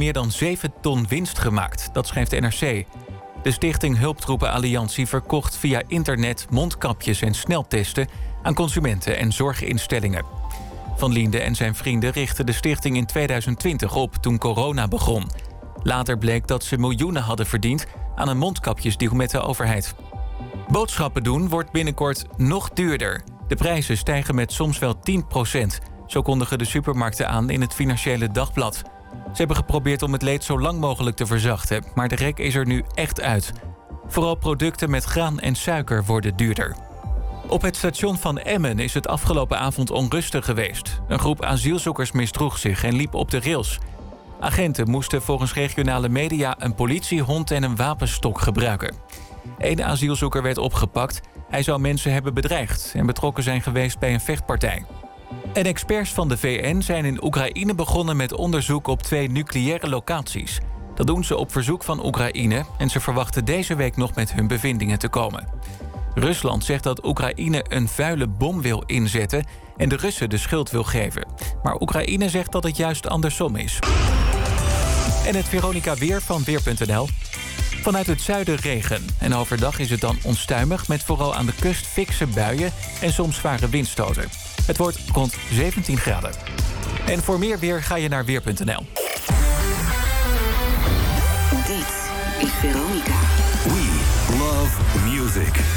meer dan 7 ton winst gemaakt. Dat schrijft NRC. De stichting Hulptroepen Alliantie verkocht via internet mondkapjes en sneltesten aan consumenten en zorginstellingen. Van Liende en zijn vrienden richtten de stichting in 2020 op toen corona begon. Later bleek dat ze miljoenen hadden verdiend aan een mondkapjesdeal met de overheid. Boodschappen doen wordt binnenkort nog duurder. De prijzen stijgen met soms wel 10% Zo kondigen de supermarkten aan in het Financiële Dagblad. Ze hebben geprobeerd om het leed zo lang mogelijk te verzachten, maar de rek is er nu echt uit. Vooral producten met graan en suiker worden duurder. Op het station van Emmen is het afgelopen avond onrustig geweest. Een groep asielzoekers misdroeg zich en liep op de rails. Agenten moesten volgens regionale media een politiehond en een wapenstok gebruiken. Eén asielzoeker werd opgepakt. Hij zou mensen hebben bedreigd en betrokken zijn geweest bij een vechtpartij. En experts van de VN zijn in Oekraïne begonnen met onderzoek op twee nucleaire locaties. Dat doen ze op verzoek van Oekraïne en ze verwachten deze week nog met hun bevindingen te komen. Rusland zegt dat Oekraïne een vuile bom wil inzetten en de Russen de schuld wil geven. Maar Oekraïne zegt dat het juist andersom is. En het Veronica Weer van Weer.nl. Vanuit het zuiden regen. En overdag is het dan onstuimig met vooral aan de kust fikse buien en soms zware windstoten. Het wordt rond 17 graden. En voor meer weer ga je naar Weer.nl. Dit is Veronica. We love music.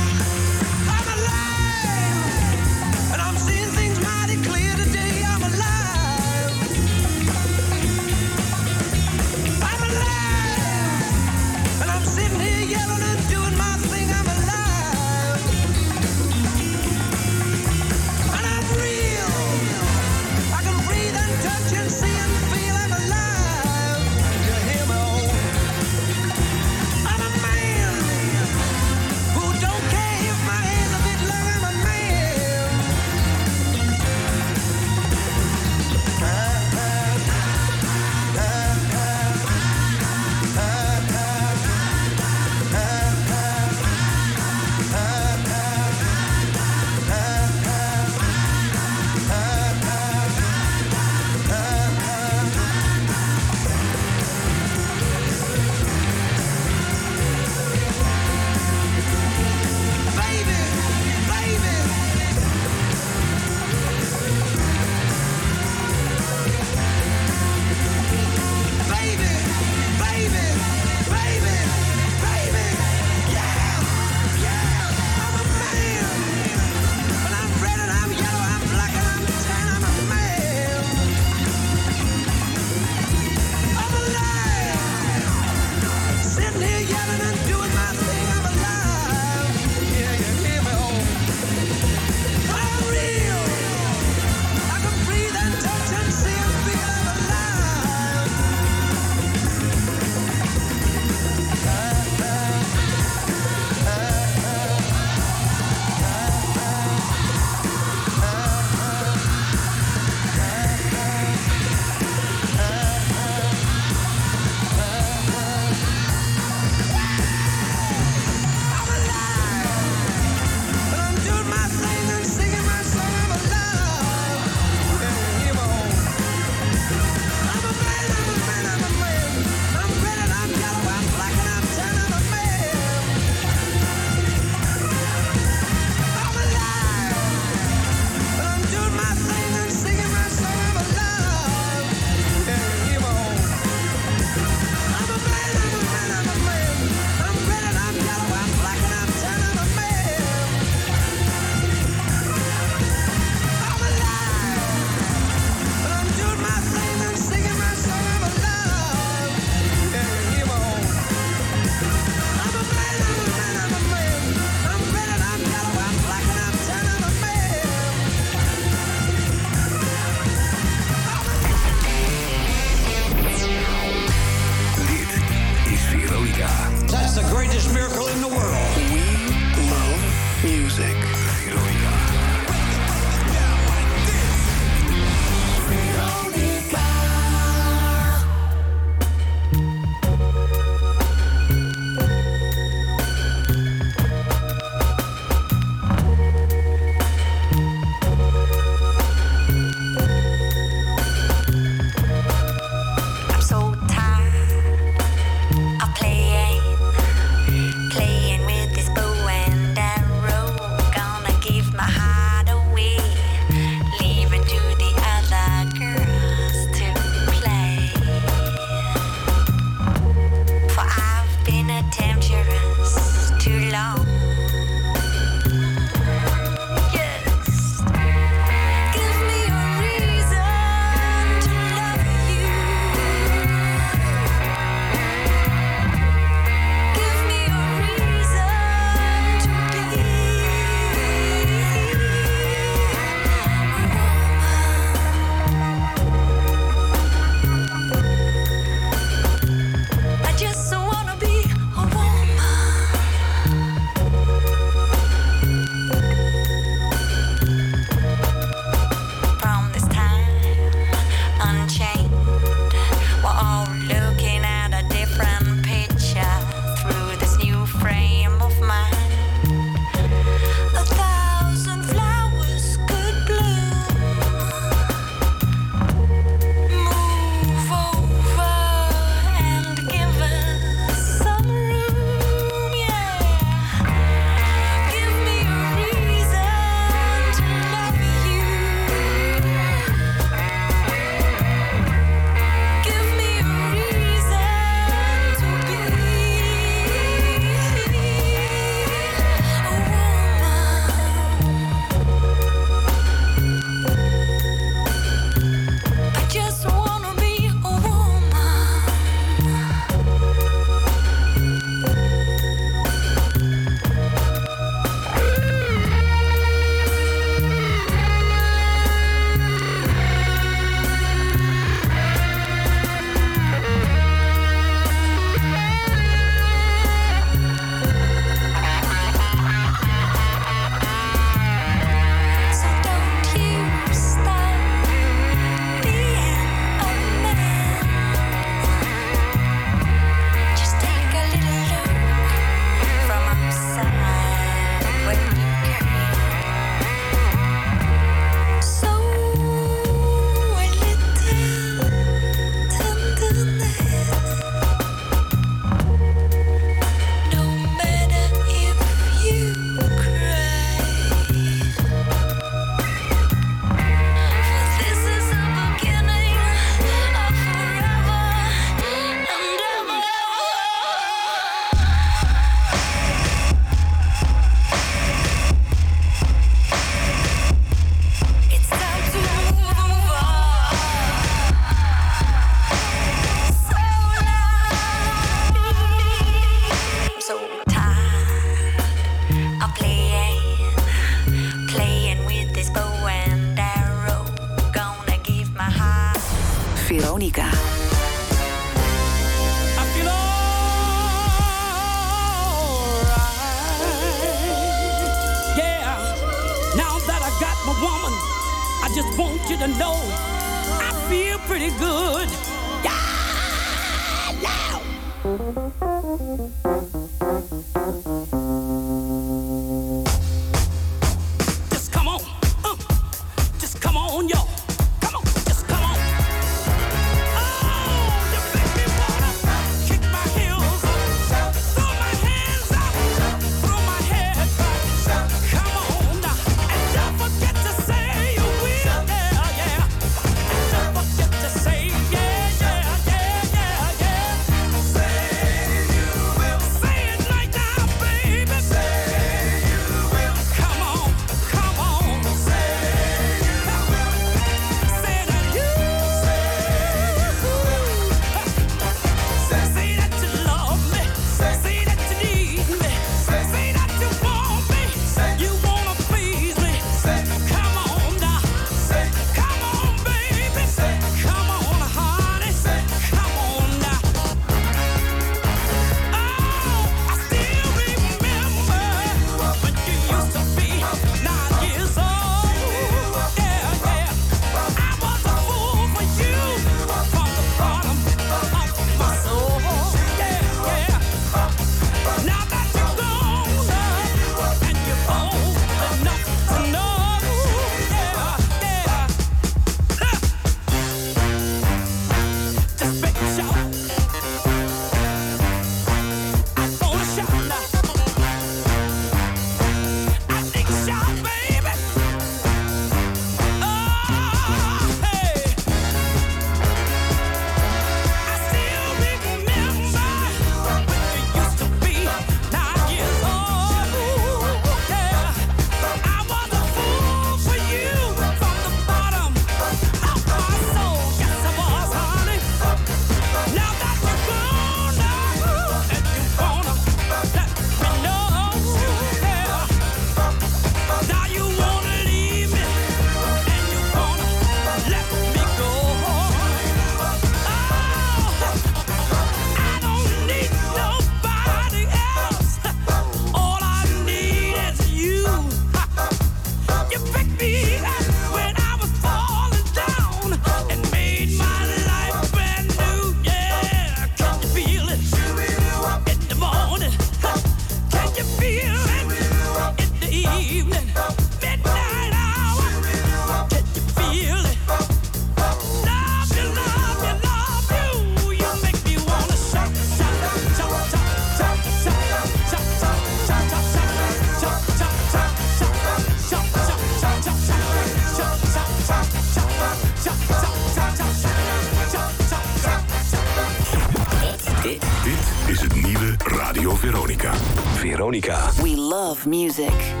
Music.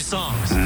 Songs.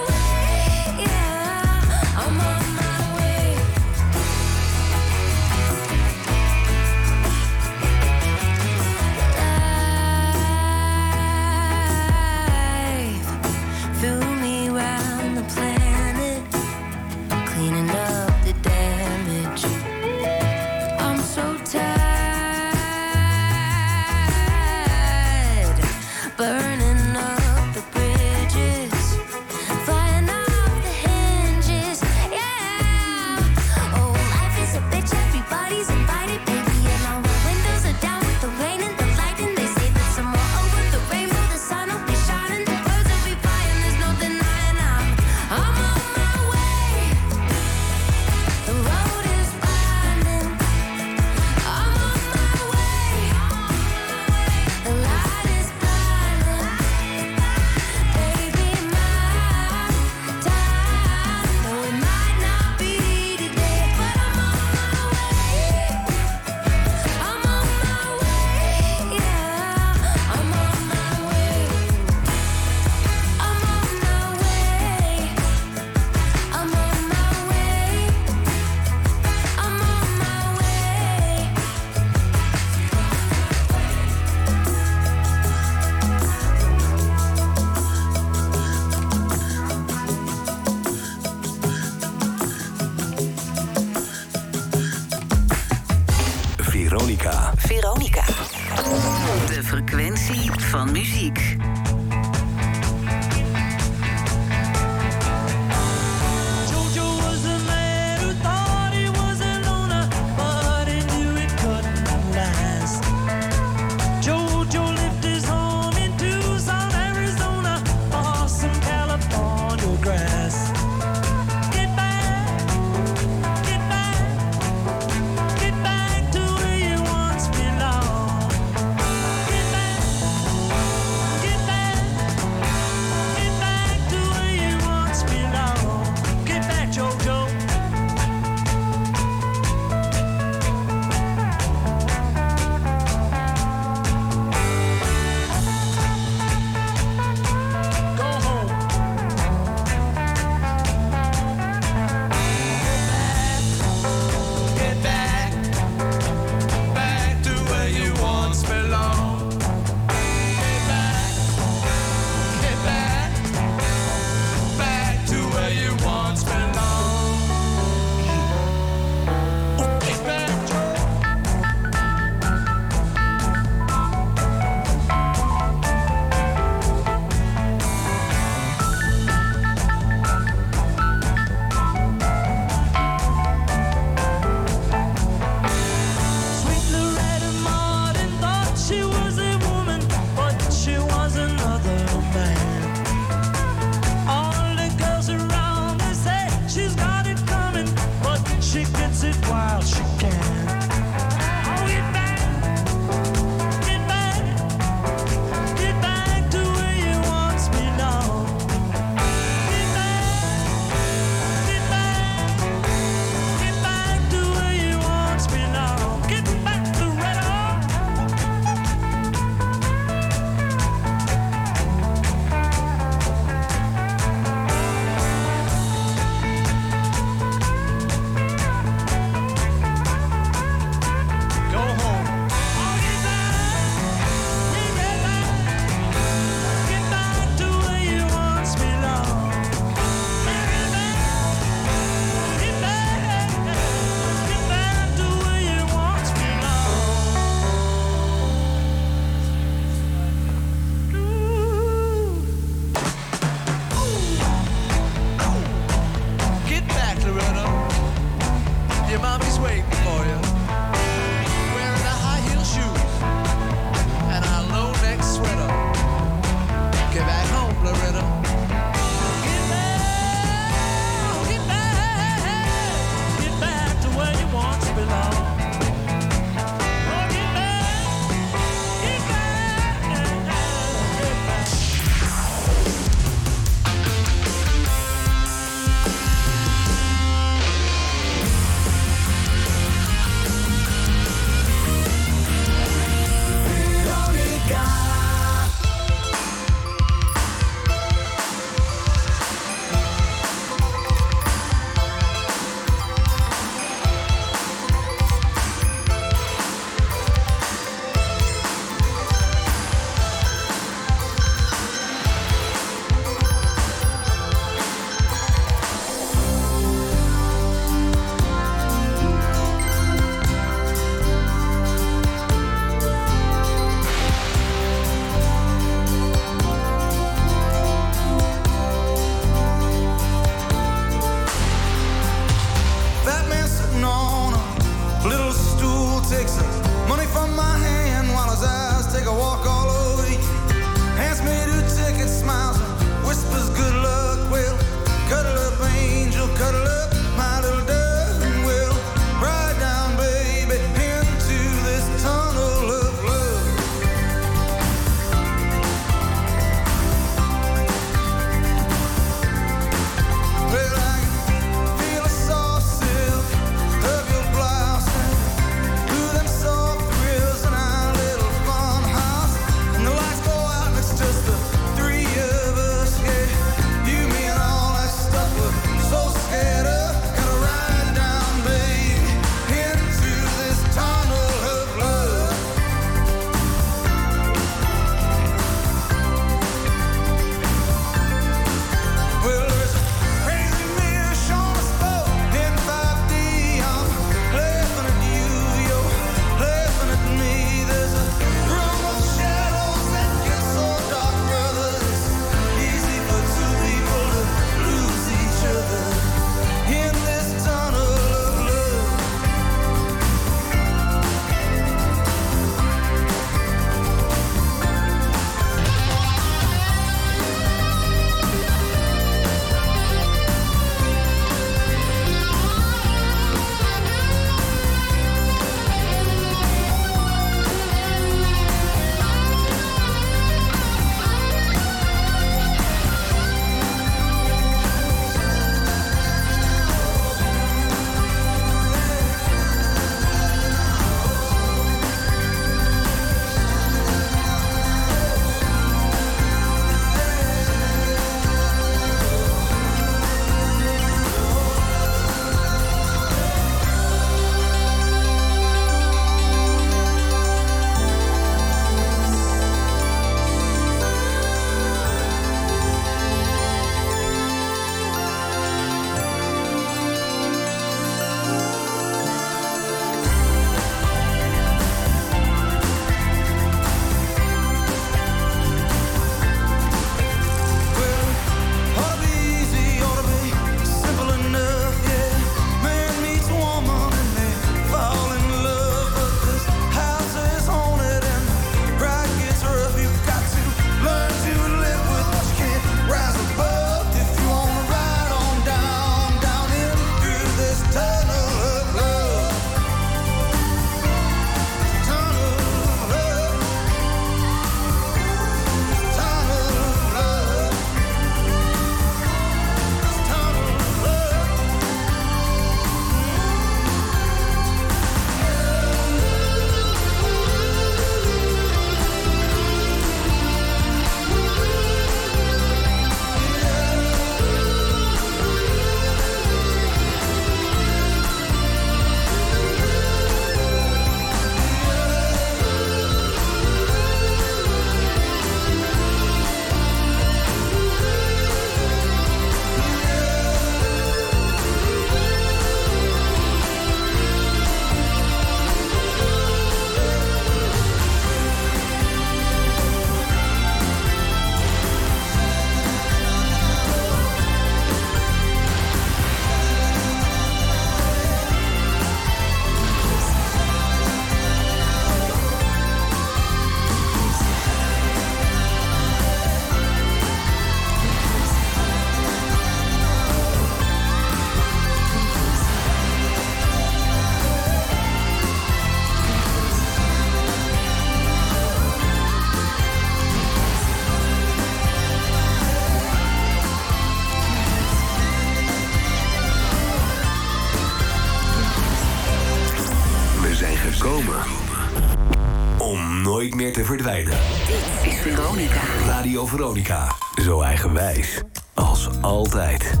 nooit meer te verdwijnen. Dit is Veronica. Radio Veronica. Zo eigenwijs als altijd.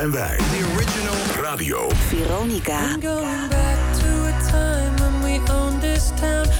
zijn wij. The original radio. Veronica. I'm going back to a time when we owned this town.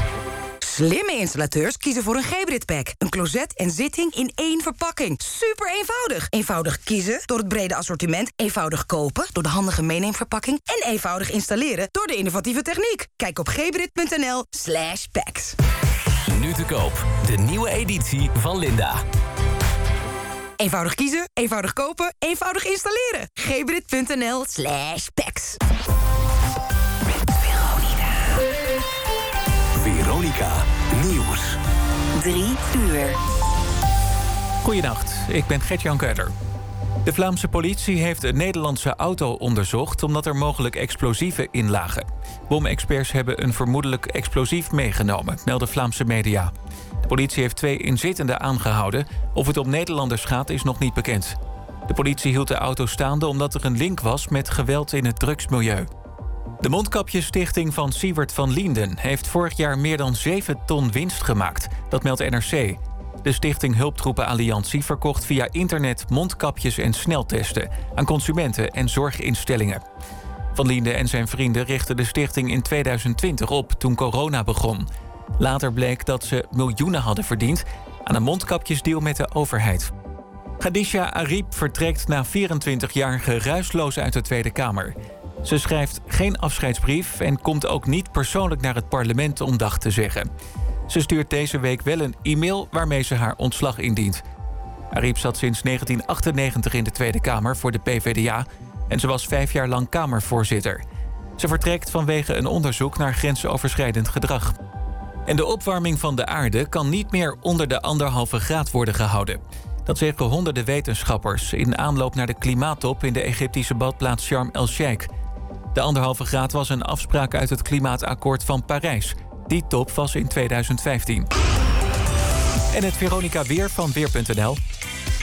Slimme installateurs kiezen voor een Gebrit pack. Een closet en zitting in één verpakking. Super eenvoudig. Eenvoudig kiezen door het brede assortiment. Eenvoudig kopen door de handige meeneemverpakking. En eenvoudig installeren door de innovatieve techniek. Kijk op gebrit.nl slash packs. Nu te koop. De nieuwe editie van Linda. Eenvoudig kiezen, eenvoudig kopen, eenvoudig installeren. gebrit.nl slash packs. Veronica Nieuws. 3 uur. Goedenacht, ik ben Gert-Jan Keuter. De Vlaamse politie heeft een Nederlandse auto onderzocht... omdat er mogelijk explosieven in lagen. Bomexperts hebben een vermoedelijk explosief meegenomen... melden Vlaamse media. De politie heeft twee inzittenden aangehouden. Of het om Nederlanders gaat, is nog niet bekend. De politie hield de auto staande omdat er een link was... met geweld in het drugsmilieu. De Mondkapjesstichting van Siewert van Lienden... heeft vorig jaar meer dan 7 ton winst gemaakt. Dat meldt NRC. De stichting Hulptroepen Alliantie verkocht via internet mondkapjes en sneltesten aan consumenten en zorginstellingen. Van Liende en zijn vrienden richtten de stichting in 2020 op toen corona begon. Later bleek dat ze miljoenen hadden verdiend aan een mondkapjesdeal met de overheid. Khadija Ariep vertrekt na 24 jaar geruisloos uit de Tweede Kamer. Ze schrijft geen afscheidsbrief en komt ook niet persoonlijk naar het parlement om dag te zeggen. Ze stuurt deze week wel een e-mail waarmee ze haar ontslag indient. Ariep zat sinds 1998 in de Tweede Kamer voor de PvdA en ze was vijf jaar lang Kamervoorzitter. Ze vertrekt vanwege een onderzoek naar grensoverschrijdend gedrag. En de opwarming van de aarde kan niet meer onder de anderhalve graad worden gehouden. Dat zeggen honderden wetenschappers in aanloop naar de klimaattop in de Egyptische badplaats Sharm el-Sheikh. De anderhalve graad was een afspraak uit het klimaatakkoord van Parijs. Die top was in 2015. En het Veronica Weer van Weer.nl.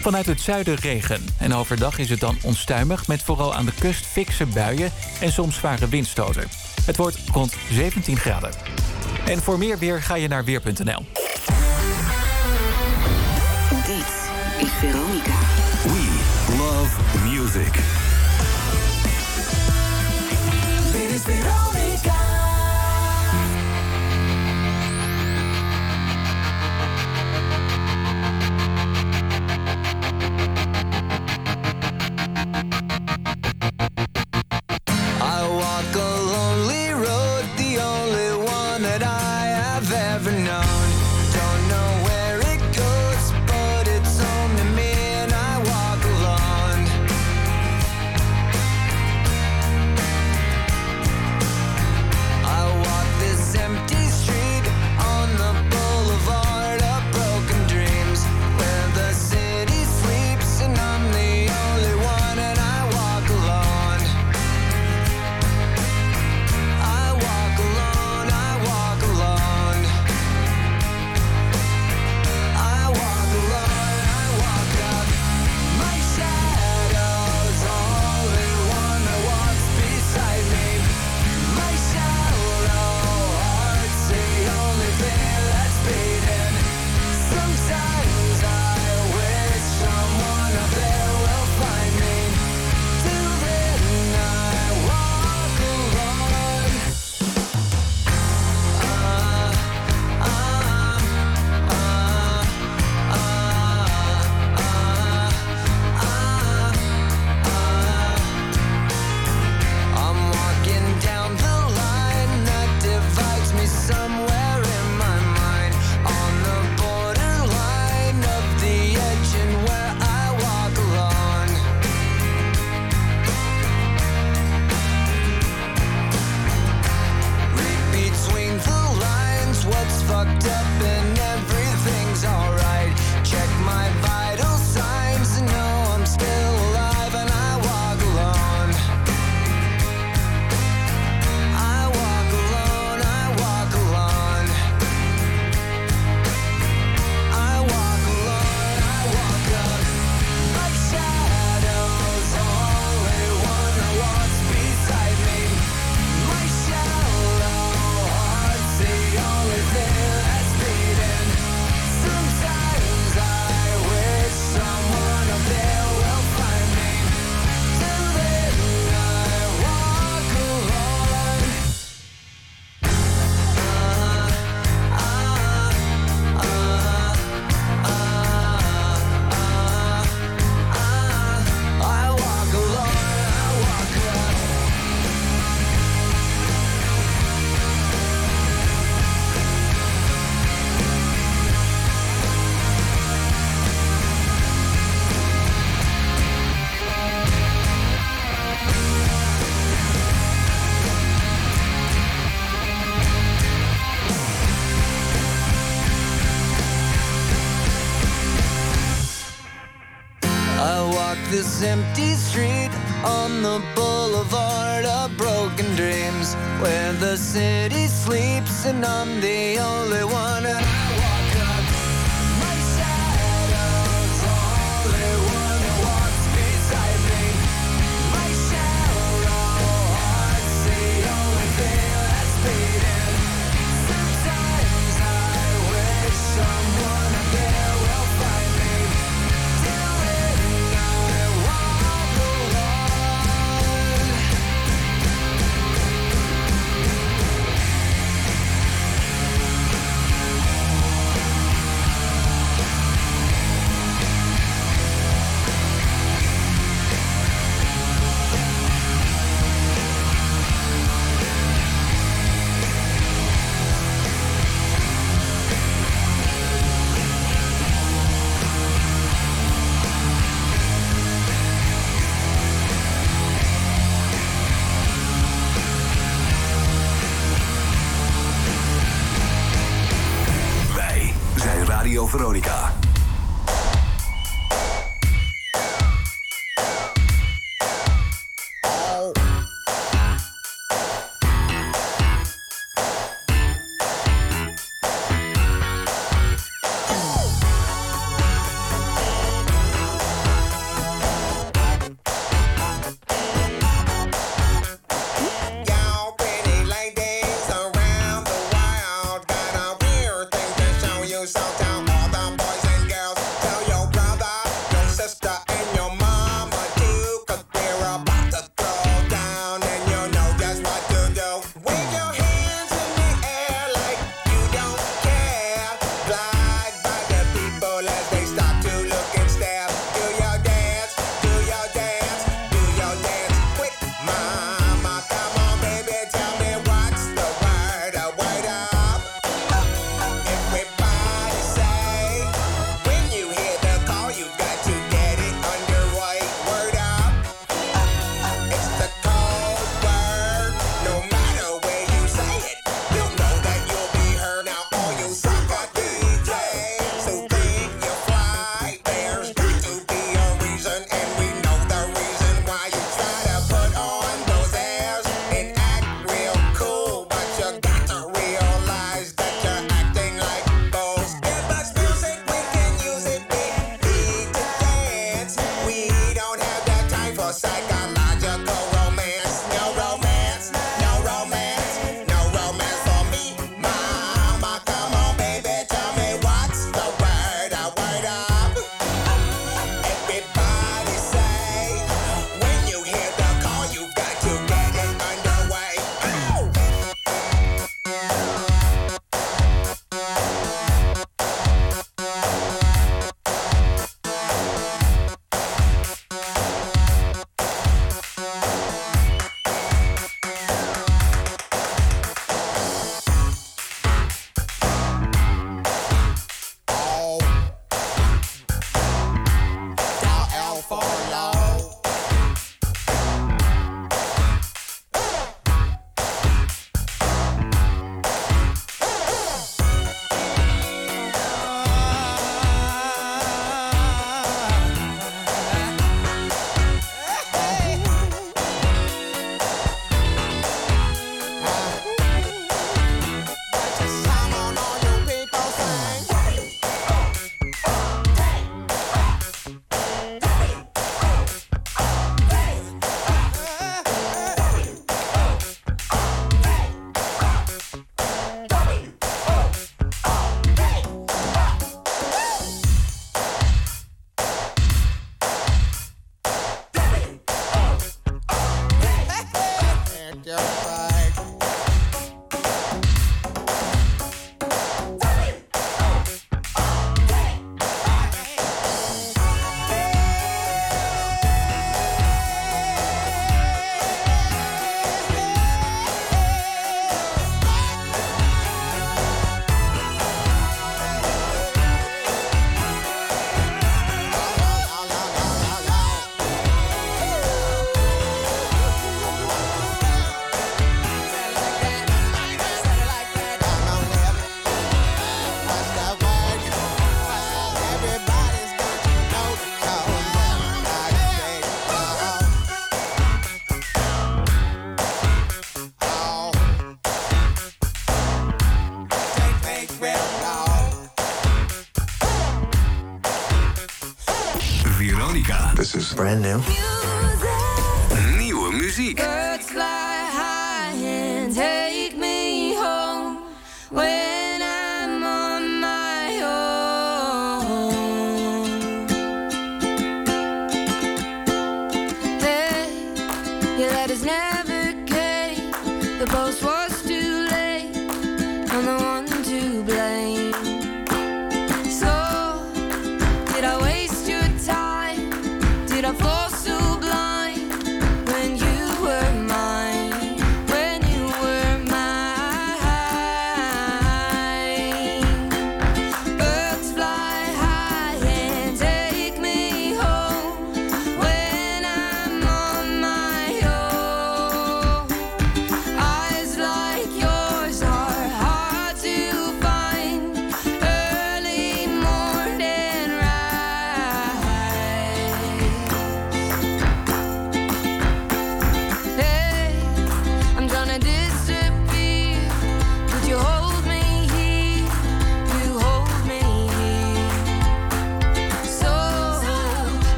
Vanuit het zuiden regen. En overdag is het dan onstuimig met vooral aan de kust fikse buien en soms zware windstoten. Het wordt rond 17 graden. En voor meer weer ga je naar Weer.nl. Dit is Veronica. We love is Veronica.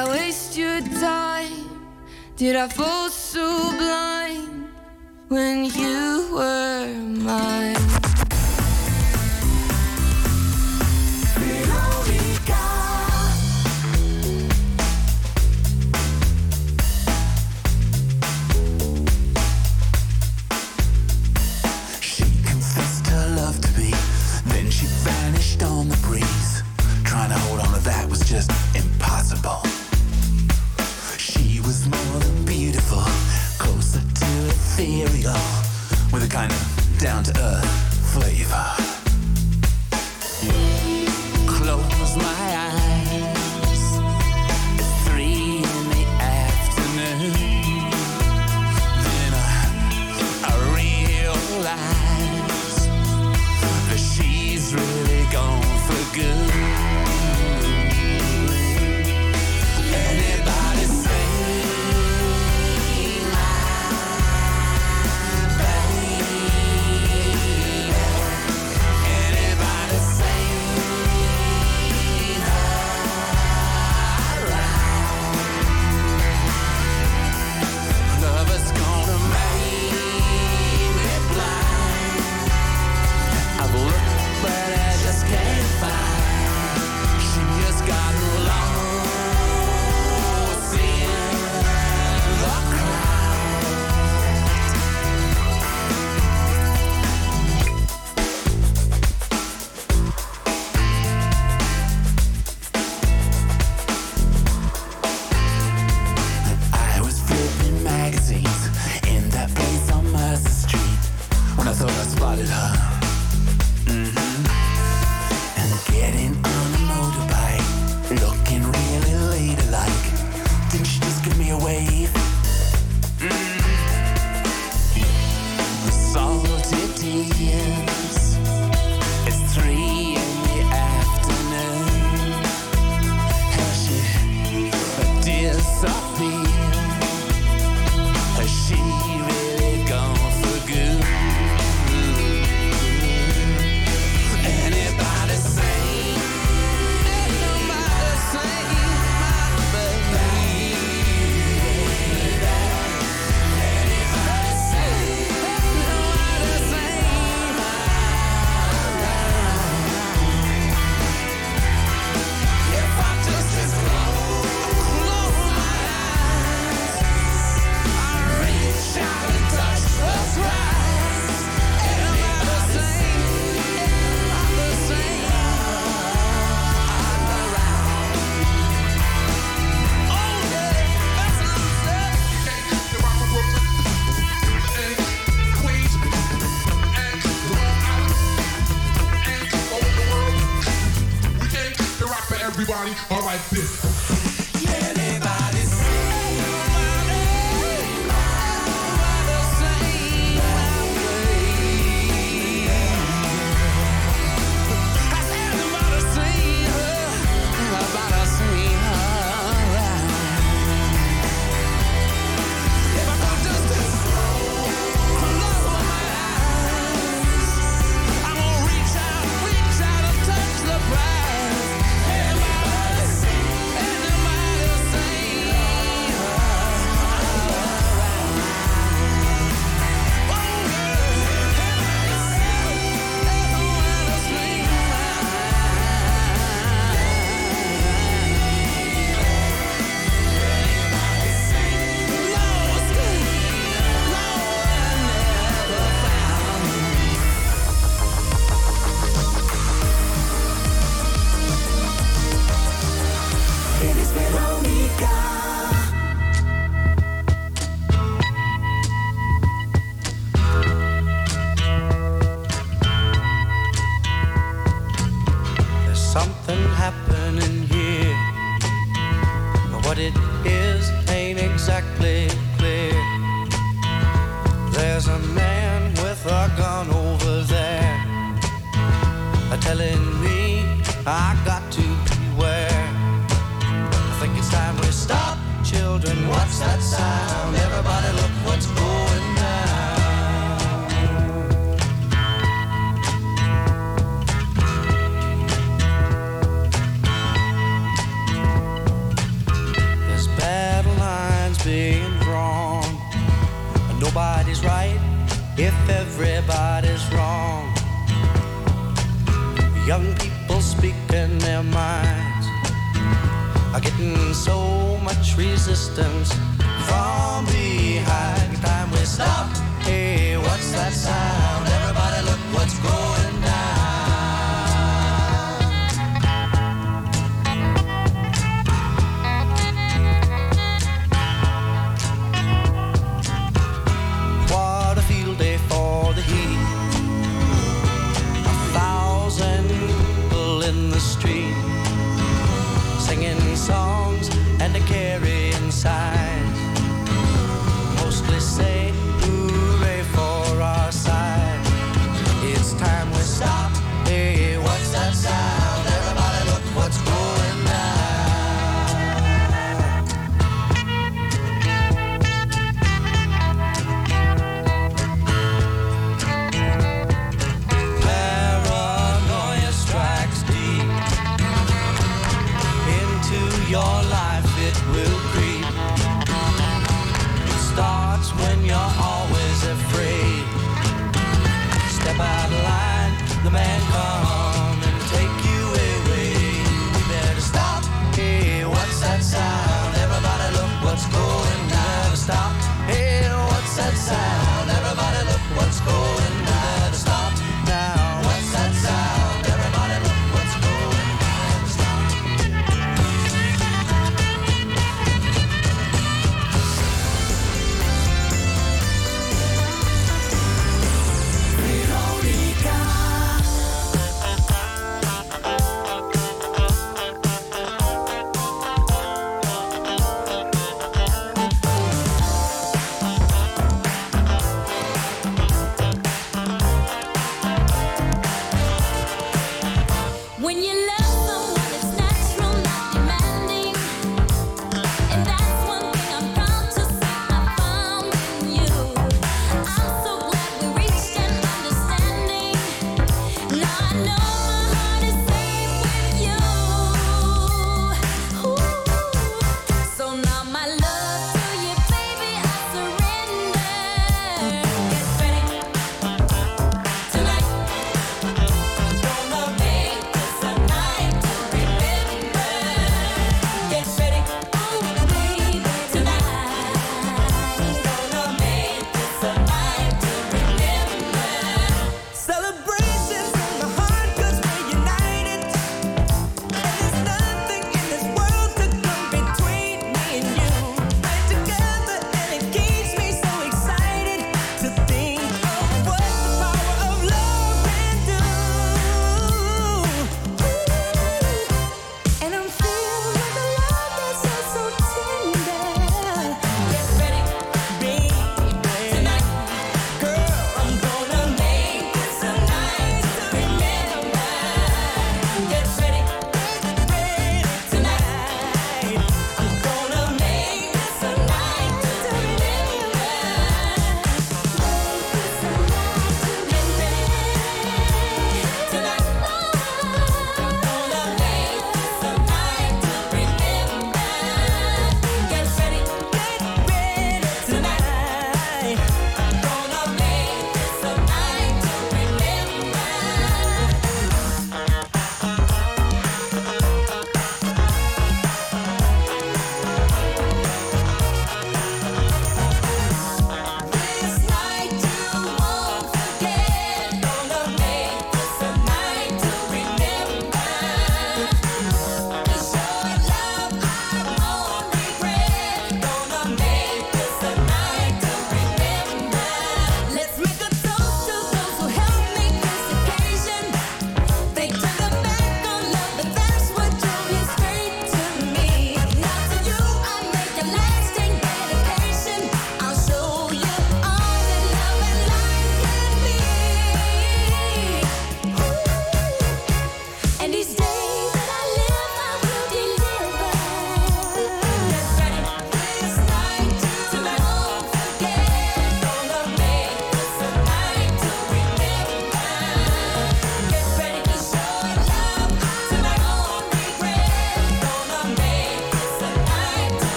I waste your time? Did I fall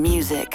music.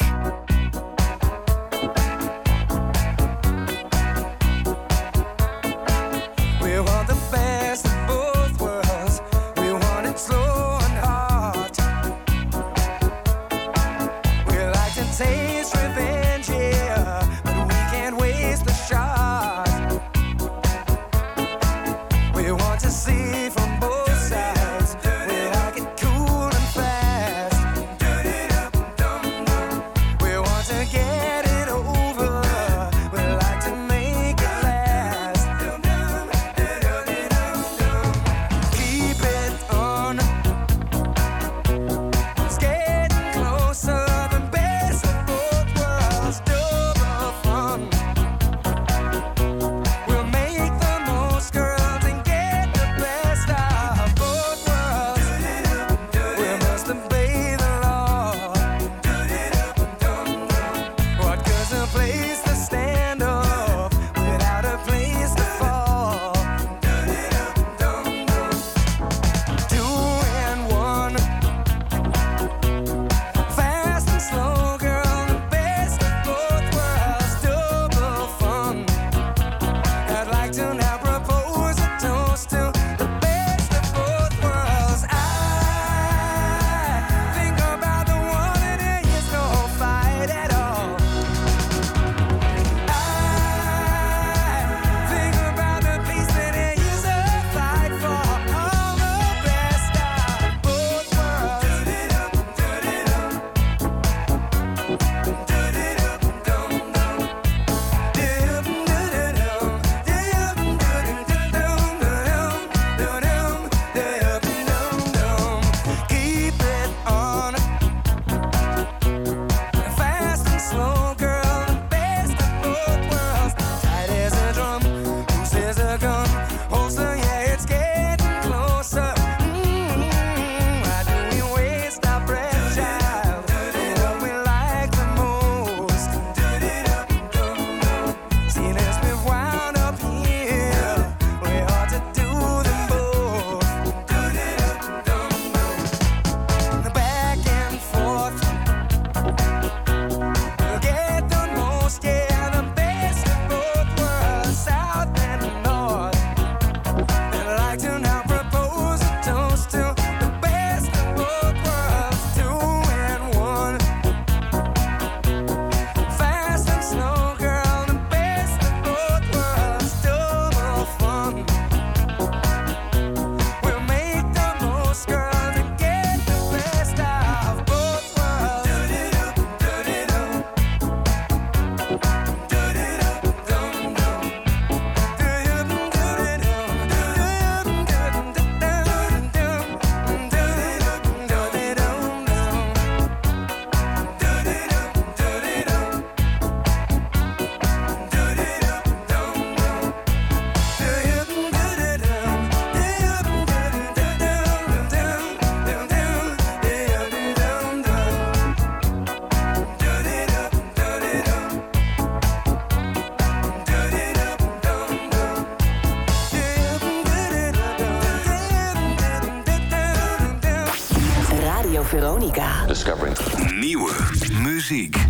Muziek.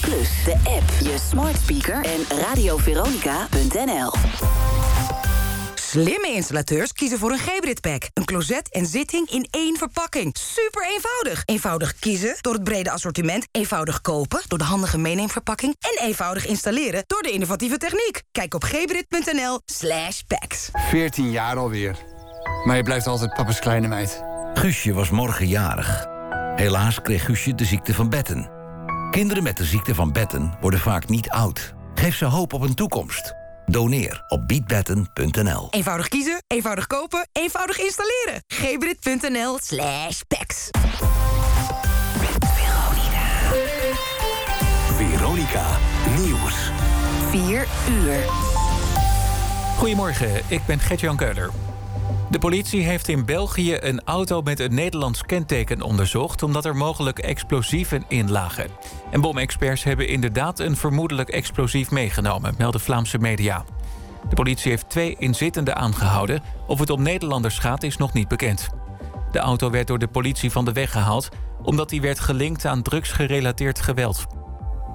DAB+, de app, je smart speaker en radioveronica.nl. Slimme installateurs kiezen voor een Gebrit Pack. Een closet en zitting in één verpakking. Super eenvoudig. Eenvoudig kiezen door het brede assortiment. Eenvoudig kopen door de handige meeneemverpakking. En eenvoudig installeren door de innovatieve techniek. Kijk op gebrit.nl slash packs. 14 jaar alweer. Maar je blijft altijd papa's kleine meid. Guusje was morgen jarig. Helaas kreeg Guusje de ziekte van Betten. Kinderen met de ziekte van Betten worden vaak niet oud. Geef ze hoop op een toekomst. Doneer op beatbetten.nl. Eenvoudig kiezen, eenvoudig kopen, eenvoudig installeren. gebrit.nl slash packs. Veronica Nieuws. 4 uur. Goedemorgen, ik ben Gert-Jan Keuler. De politie heeft in België een auto met een Nederlands kenteken onderzocht... omdat er mogelijk explosieven in lagen. En bomexperts hebben inderdaad een vermoedelijk explosief meegenomen... melden Vlaamse media. De politie heeft twee inzittenden aangehouden. Of het om Nederlanders gaat is nog niet bekend. De auto werd door de politie van de weg gehaald... omdat die werd gelinkt aan drugsgerelateerd geweld.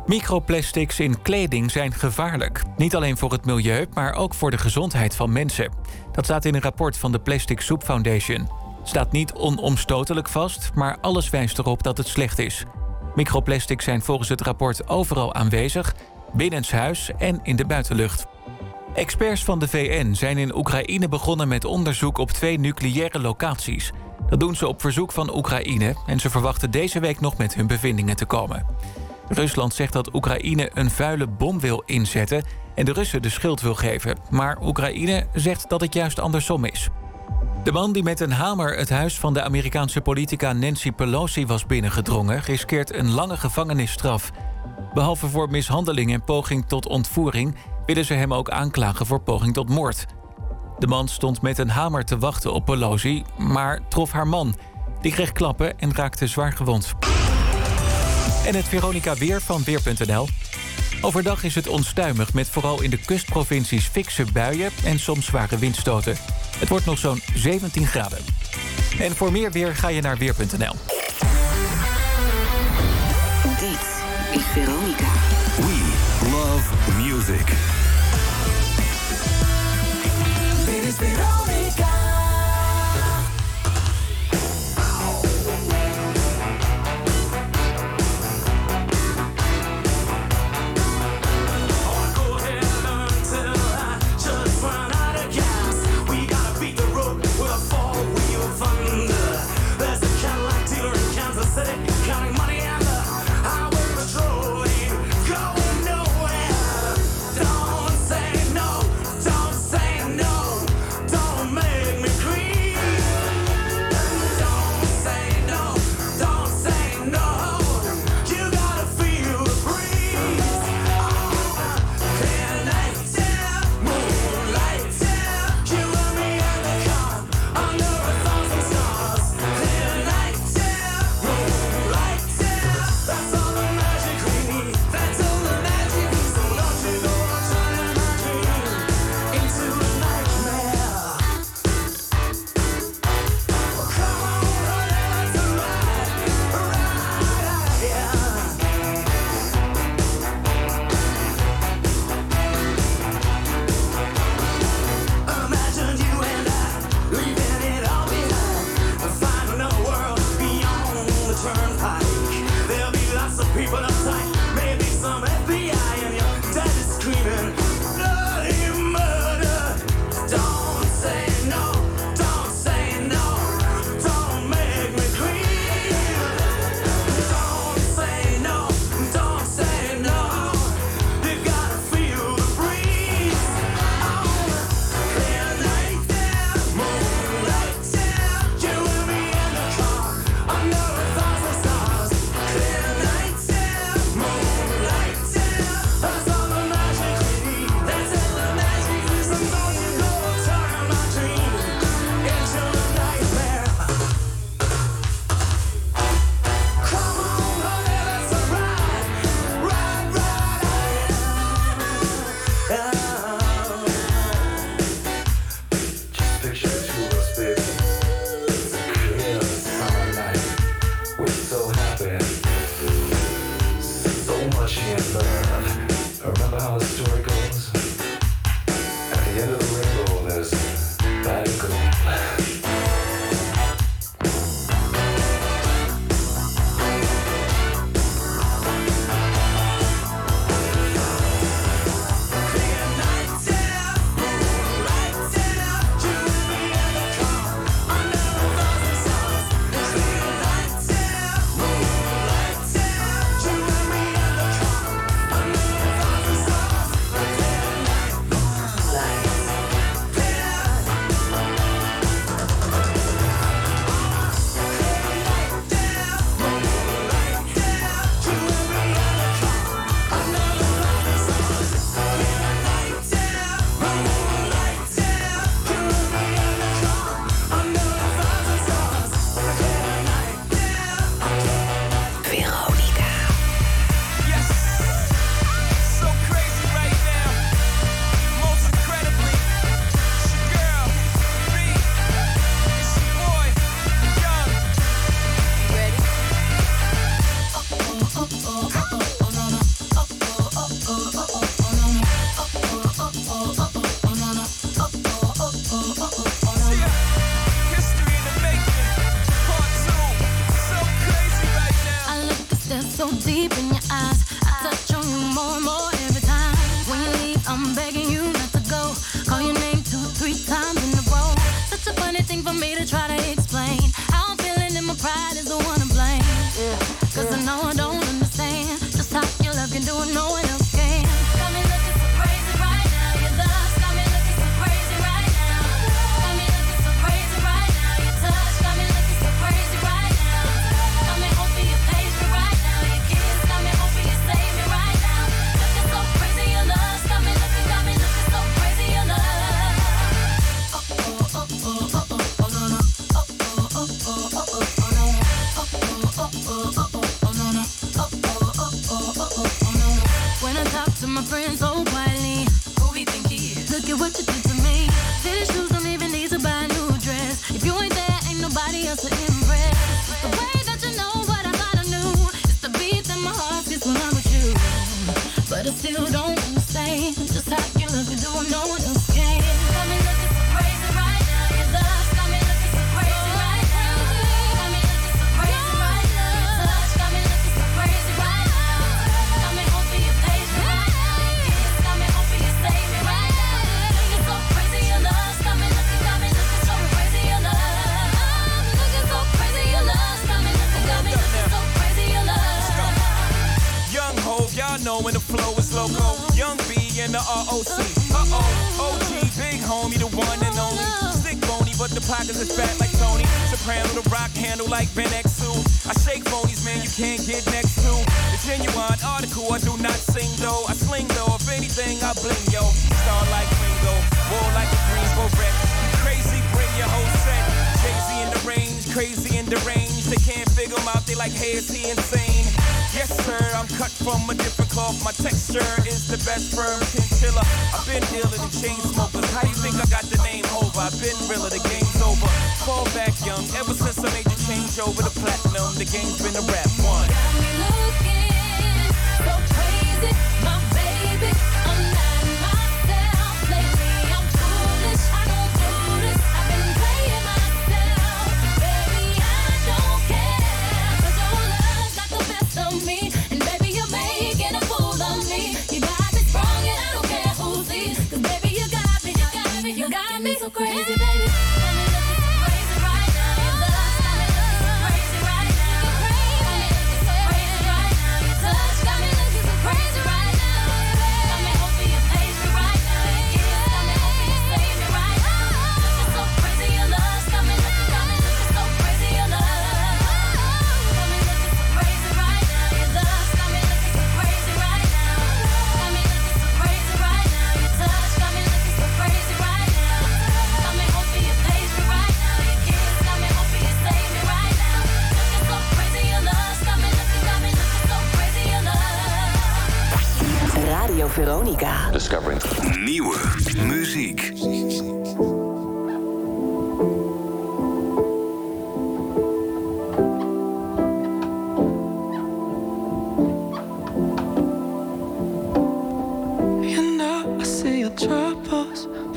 Microplastics in kleding zijn gevaarlijk. Niet alleen voor het milieu, maar ook voor de gezondheid van mensen. Dat staat in een rapport van de Plastic Soup Foundation. Staat niet onomstotelijk vast, maar alles wijst erop dat het slecht is. Microplastics zijn volgens het rapport overal aanwezig, binnenshuis en in de buitenlucht. Experts van de VN zijn in Oekraïne begonnen met onderzoek op twee nucleaire locaties. Dat doen ze op verzoek van Oekraïne en ze verwachten deze week nog met hun bevindingen te komen. Rusland zegt dat Oekraïne een vuile bom wil inzetten en de Russen de schuld wil geven. Maar Oekraïne zegt dat het juist andersom is. De man die met een hamer het huis van de Amerikaanse politica Nancy Pelosi was binnengedrongen, riskeert een lange gevangenisstraf. Behalve voor mishandeling en poging tot ontvoering willen ze hem ook aanklagen voor poging tot moord. De man stond met een hamer te wachten op Pelosi, maar trof haar man. Die kreeg klappen en raakte zwaar gewond. En het Veronica Weer van Weer.nl. Overdag is het onstuimig met vooral in de kustprovincies fikse buien en soms zware windstoten. Het wordt nog zo'n 17 graden. En voor meer weer ga je naar Weer.nl. Dit is Veronica. We love music. Dit is Veronica.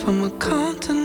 From a continent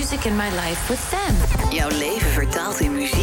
music in my life with. Jouw leven vertaald in muziek.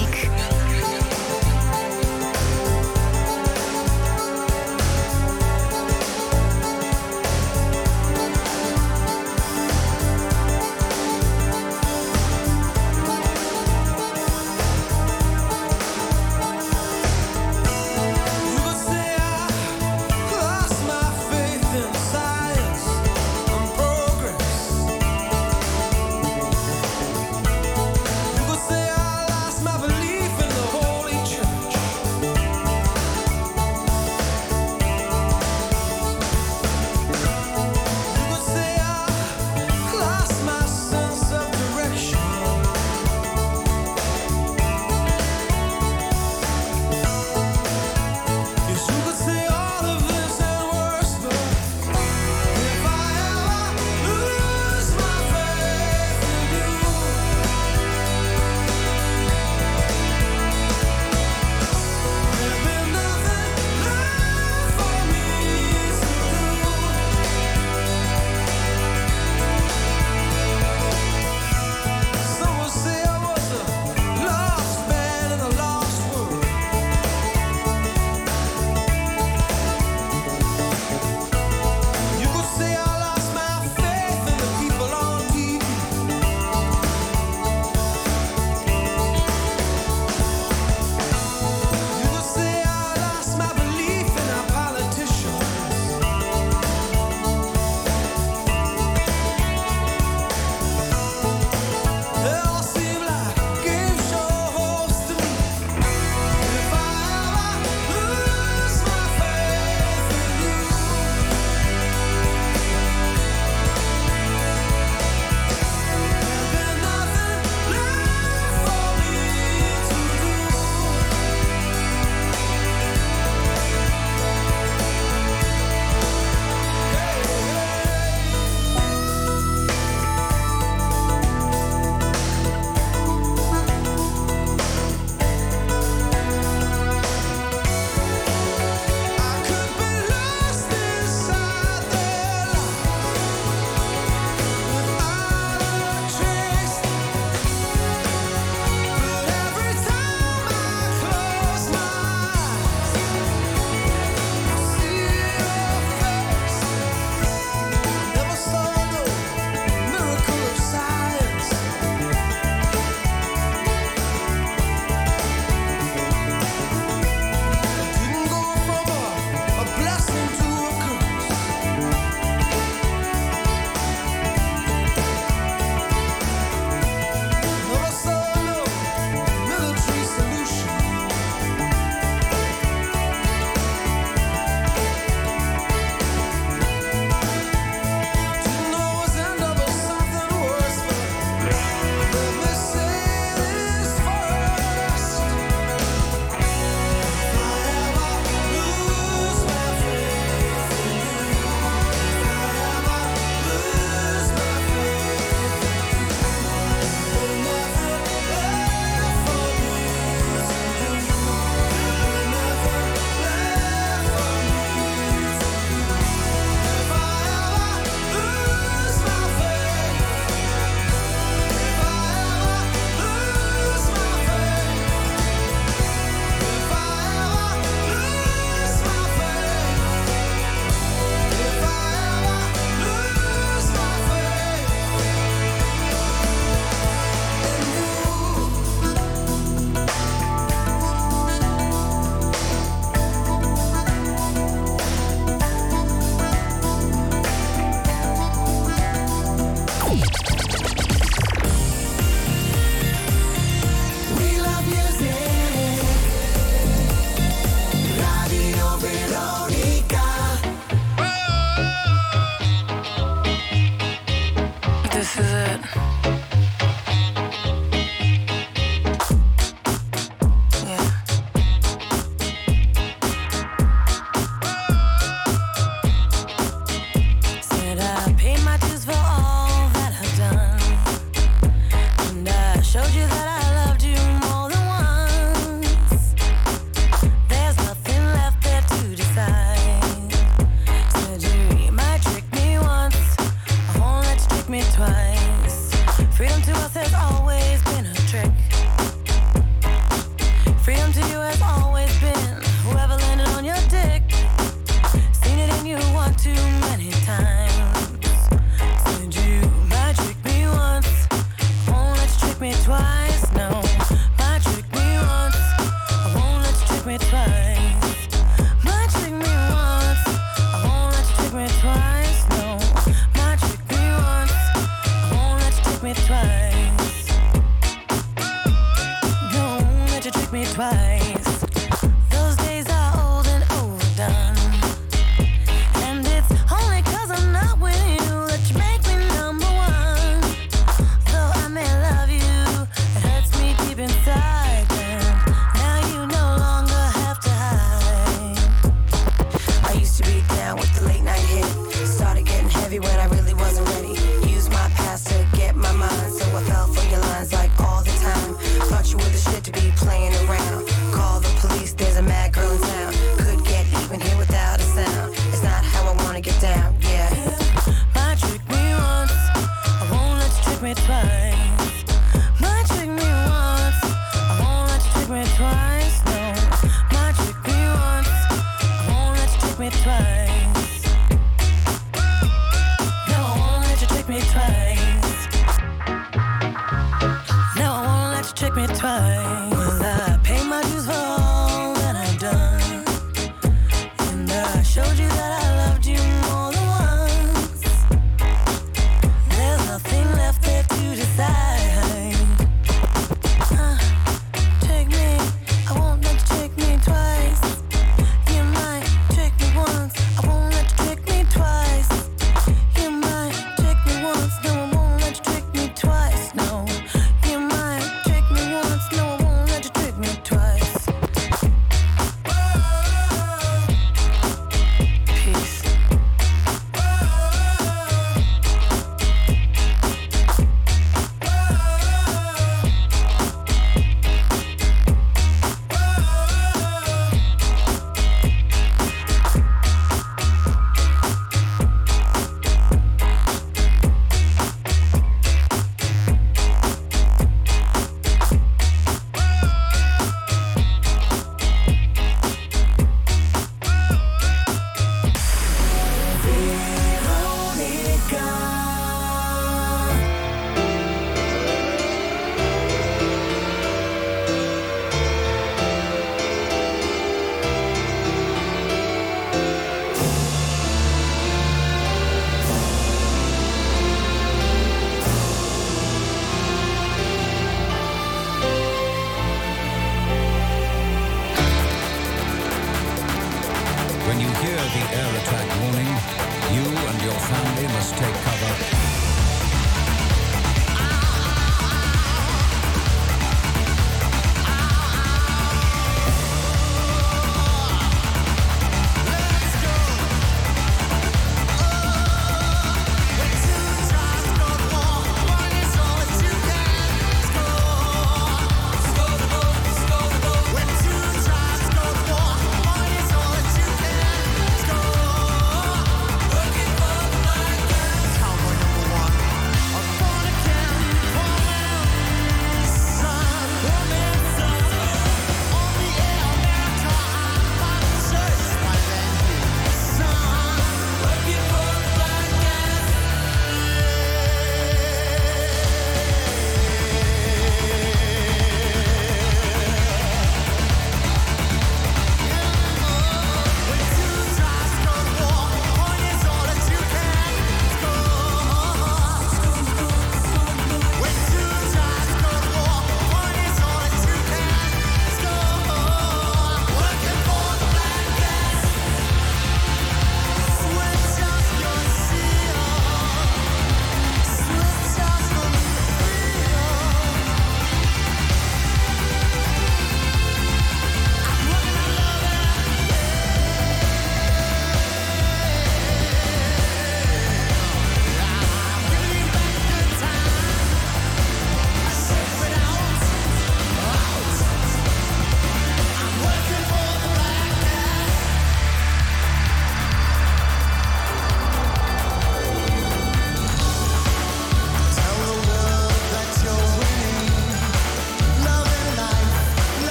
that.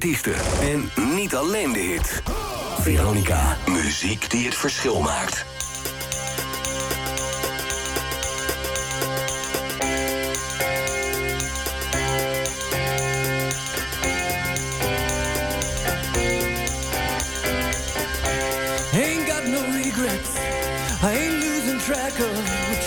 artiesten. En niet alleen de hit. Veronica, muziek die het verschil maakt. Ain't got no regrets. I ain't losing track of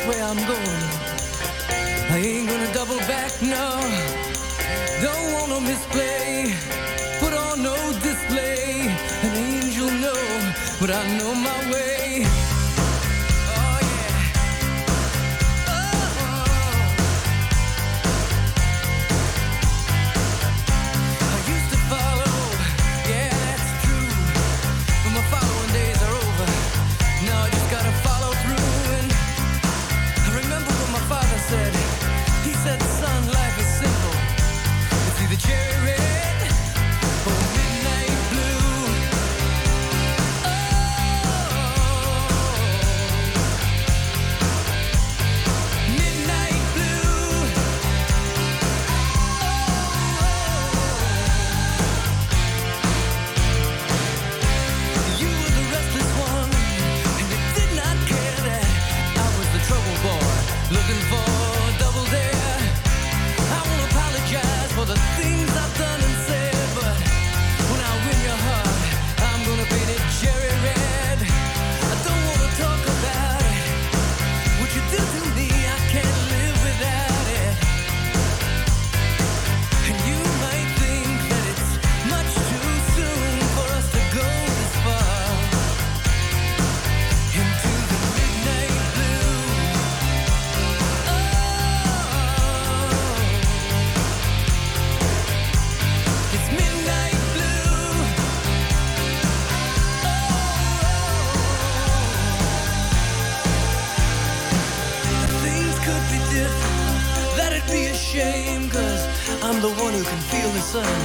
sun.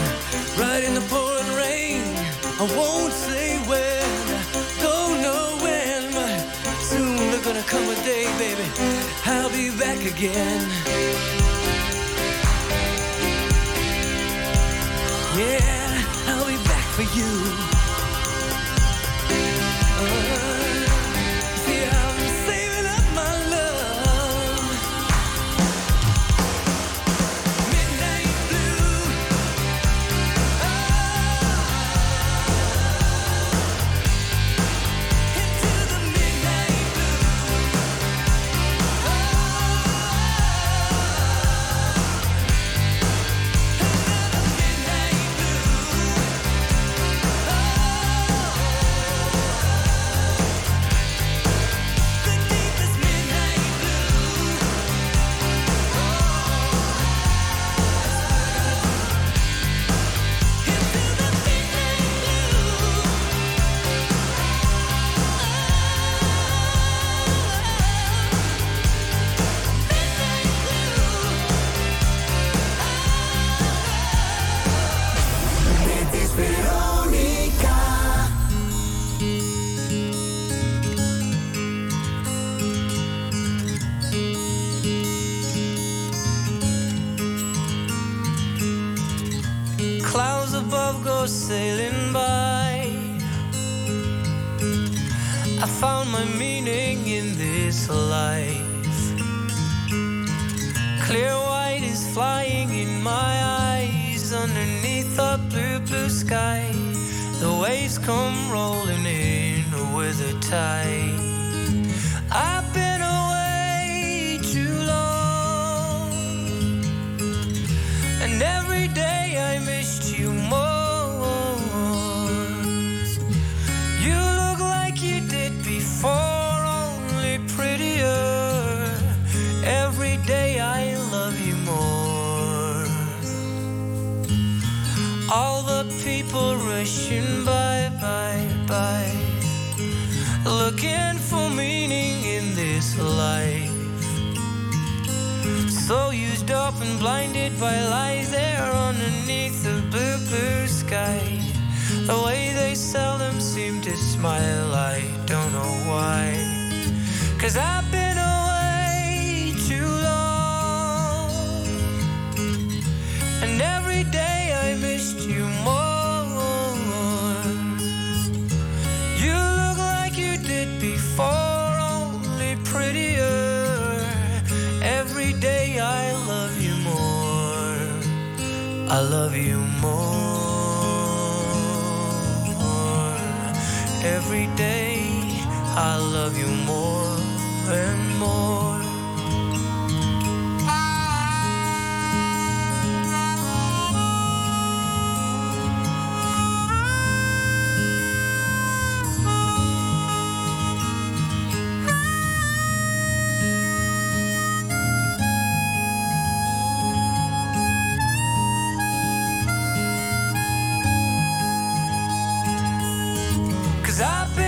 Cause I've been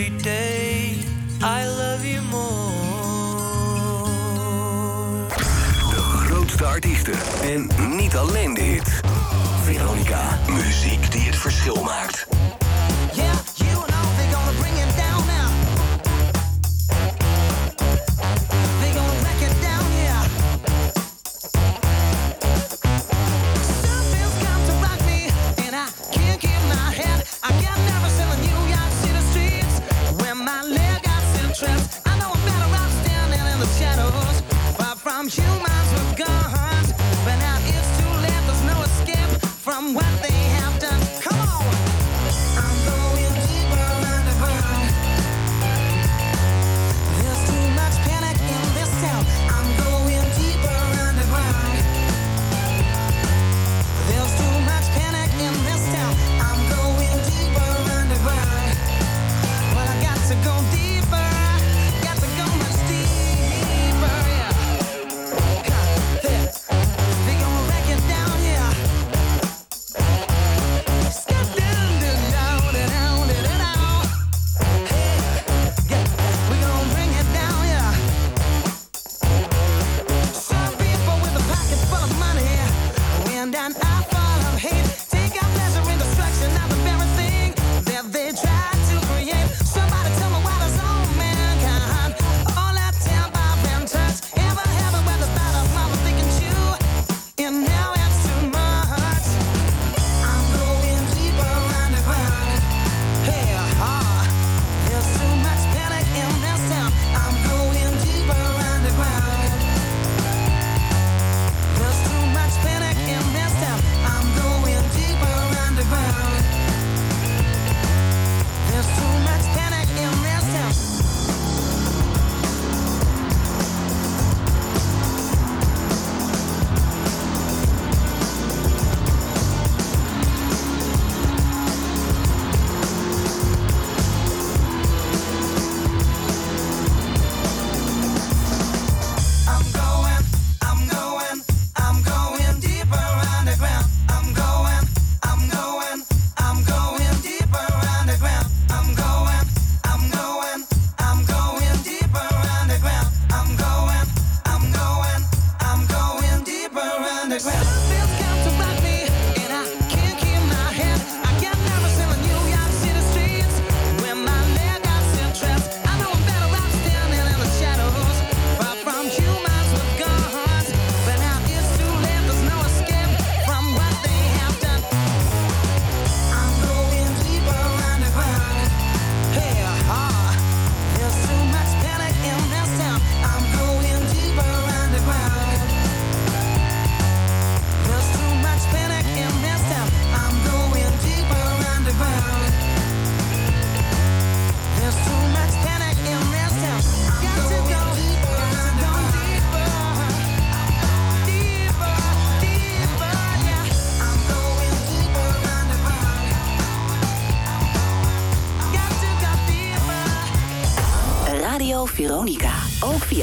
Every day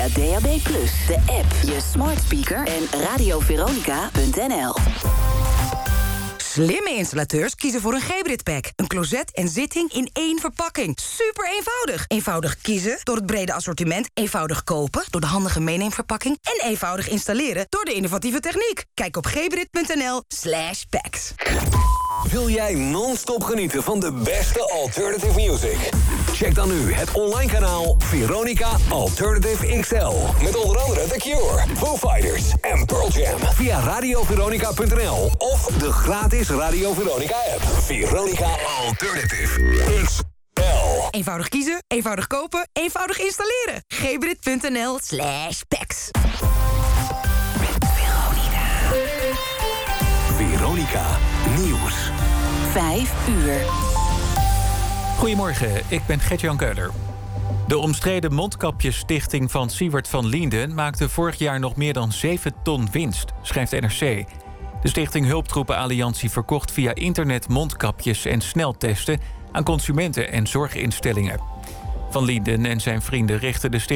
via DAB+, de app, je smart speaker en radioveronica.nl. Slimme installateurs kiezen voor een Gebrit Pack. Een closet en zitting in één verpakking. Super eenvoudig. Eenvoudig kiezen door het brede assortiment. Eenvoudig kopen door de handige meeneemverpakking. En eenvoudig installeren door de innovatieve techniek. Kijk op gebrit.nl slash packs. Wil jij non-stop genieten van de beste alternative music? Check dan nu het online kanaal Veronica Alternative XL. Met onder andere The Cure, Foo Fighters en Pearl Jam. Via radioveronica.nl of de gratis Radio Veronica app. Veronica Alternative XL. Eenvoudig kiezen, eenvoudig kopen, eenvoudig installeren. gebrit.nl slash packs. Veronica Nieuws. 5 uur. Goedemorgen, ik ben Gert-Jan Keuler. De omstreden mondkapjesstichting van Siewert van Lienden... maakte vorig jaar nog meer dan 7 ton winst, schrijft NRC. De stichting Hulptroepen Alliantie verkocht via internet mondkapjes en sneltesten... aan consumenten en zorginstellingen. Van Lienden en zijn vrienden richtten de stichting